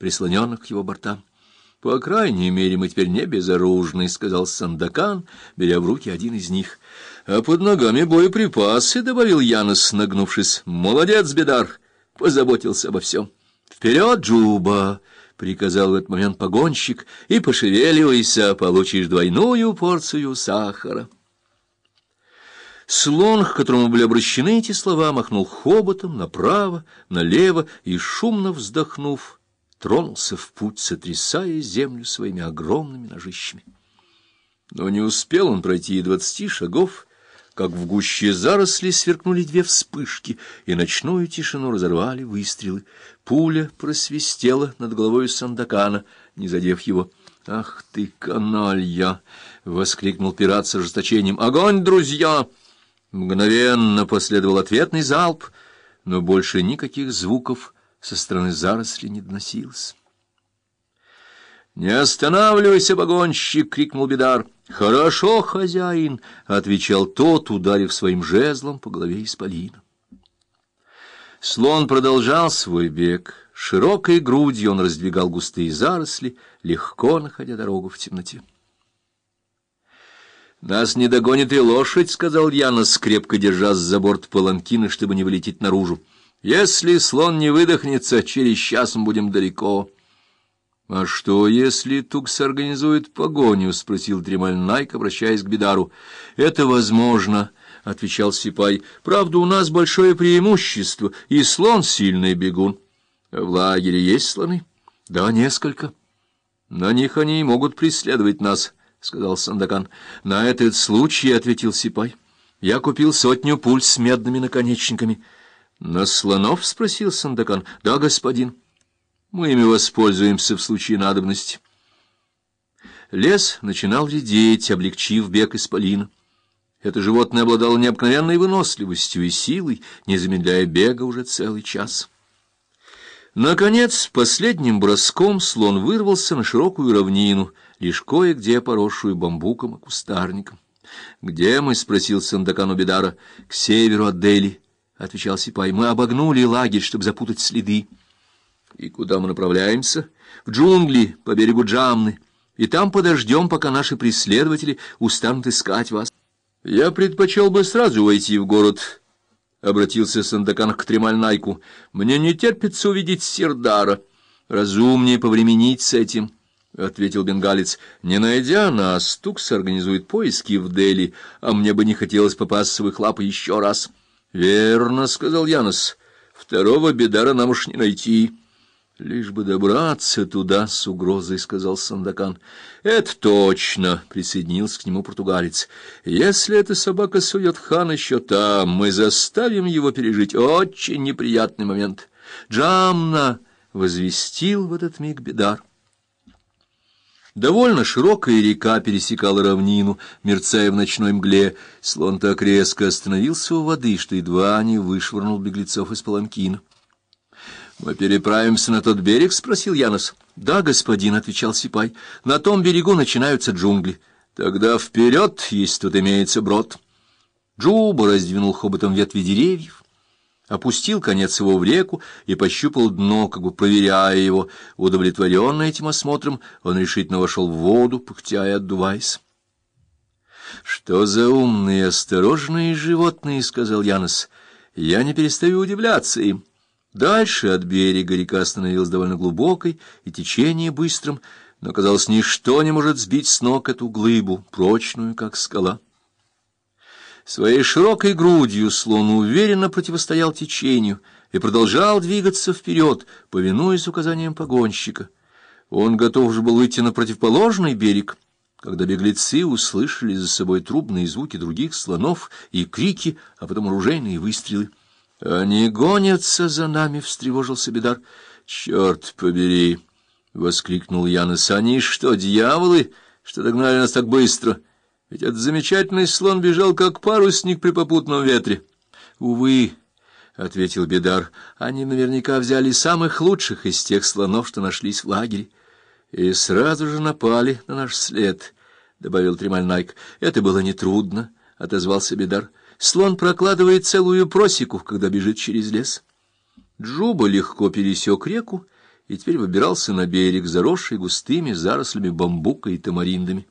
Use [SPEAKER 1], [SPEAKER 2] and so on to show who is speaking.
[SPEAKER 1] прислоненных к его бортам. — По крайней мере, мы теперь не безоружны, — сказал Сандакан, беря в руки один из них. — А под ногами боеприпасы, — добавил Янос, нагнувшись. — Молодец, Бедар, позаботился обо всем. — Вперед, Джуба! — приказал в этот момент погонщик. — И пошевеливайся, получишь двойную порцию сахара. Слон, к которому были обращены эти слова, махнул хоботом направо, налево и, шумно вздохнув, тронулся в путь, сотрясая землю своими огромными ножищами. Но не успел он пройти и двадцати шагов, как в гуще заросли сверкнули две вспышки, и ночную тишину разорвали выстрелы. Пуля просвистела над головой Сандакана, не задев его. «Ах ты, каналья!» — воскликнул пират с ожесточением. «Огонь, друзья!» Мгновенно последовал ответный залп, но больше никаких звуков со стороны заросли не доносилось. «Не останавливайся, погонщик!» — крикнул Бедар. «Хорошо, хозяин!» — отвечал тот, ударив своим жезлом по голове исполина. Слон продолжал свой бег. Широкой грудью он раздвигал густые заросли, легко находя дорогу в темноте. «Нас не догонит и лошадь», — сказал Янос, крепко держась за борт паланкина, чтобы не вылететь наружу. Если слон не выдохнется, через час мы будем далеко. — А что, если Тукс организует погоню? — спросил Тремаль Найк, обращаясь к Бедару. — Это возможно, — отвечал Сипай. — Правда, у нас большое преимущество, и слон сильный бегун. — В лагере есть слоны? — Да, несколько. — На них они и могут преследовать нас, — сказал Сандакан. — На этот случай, — ответил Сипай, — я купил сотню пуль с медными наконечниками. —— На слонов? — спросил Сандакан. — Да, господин. Мы ими воспользуемся в случае надобности. Лес начинал редеть, облегчив бег исполина. Это животное обладало необыкновенной выносливостью и силой, не замедляя бега уже целый час. Наконец, последним броском слон вырвался на широкую равнину, лишь кое-где поросшую бамбуком и кустарником. — Где мы? — спросил Сандакан у Бедара. — К северу от Дели. — отвечал Сипай. — Мы обогнули лагерь, чтобы запутать следы. — И куда мы направляемся? — В джунгли, по берегу Джамны. И там подождем, пока наши преследователи устанут искать вас. — Я предпочел бы сразу войти в город, — обратился Сандакан к Тремальнайку. — Мне не терпится увидеть Сердара. Разумнее повременить с этим. — ответил бенгалец. — Не найдя нас, Тукс организует поиски в Дели, а мне бы не хотелось попасться в их лапы еще раз. —— Верно, — сказал Янос, — второго бедара нам уж не найти. — Лишь бы добраться туда, — с угрозой сказал Сандакан. — Это точно, — присоединился к нему португалец. — Если эта собака сует хан еще там, мы заставим его пережить очень неприятный момент. — Джамна! — возвестил в этот миг бедар. Довольно широкая река пересекала равнину, мерцая в ночной мгле. Слон так резко остановился у воды, что едва не вышвырнул беглецов из паланкина. — Мы переправимся на тот берег? — спросил Янос. — Да, господин, — отвечал Сипай. — На том берегу начинаются джунгли. — Тогда вперед, если тут имеется брод. Джуба раздвинул хоботом ветви деревьев опустил конец его в реку и пощупал дно, как бы проверяя его. Удовлетворенный этим осмотром, он решительно вошел в воду, пыхтя и отдуваясь. — Что за умные, осторожные животные, — сказал Янос. — Я не перестаю удивляться им. Дальше от берега река становилась довольно глубокой и течение быстрым, но, казалось, ничто не может сбить с ног эту глыбу, прочную, как скала. Своей широкой грудью слон уверенно противостоял течению и продолжал двигаться вперед, повинуясь указаниям погонщика. Он готов же был выйти на противоположный берег, когда беглецы услышали за собой трубные звуки других слонов и крики, а потом оружейные выстрелы. «Они гонятся за нами!» — встревожился Бедар. «Черт побери!» — воскликнул Янос. «Они что, дьяволы, что догнали нас так быстро?» Ведь этот замечательный слон бежал, как парусник при попутном ветре. — Увы, — ответил Бедар, — они наверняка взяли самых лучших из тех слонов, что нашлись в лагере, и сразу же напали на наш след, — добавил Тремальнайк. — Это было нетрудно, — отозвался Бедар. — Слон прокладывает целую просеку, когда бежит через лес. Джуба легко пересек реку и теперь выбирался на берег, заросший густыми зарослями бамбука и тамариндами.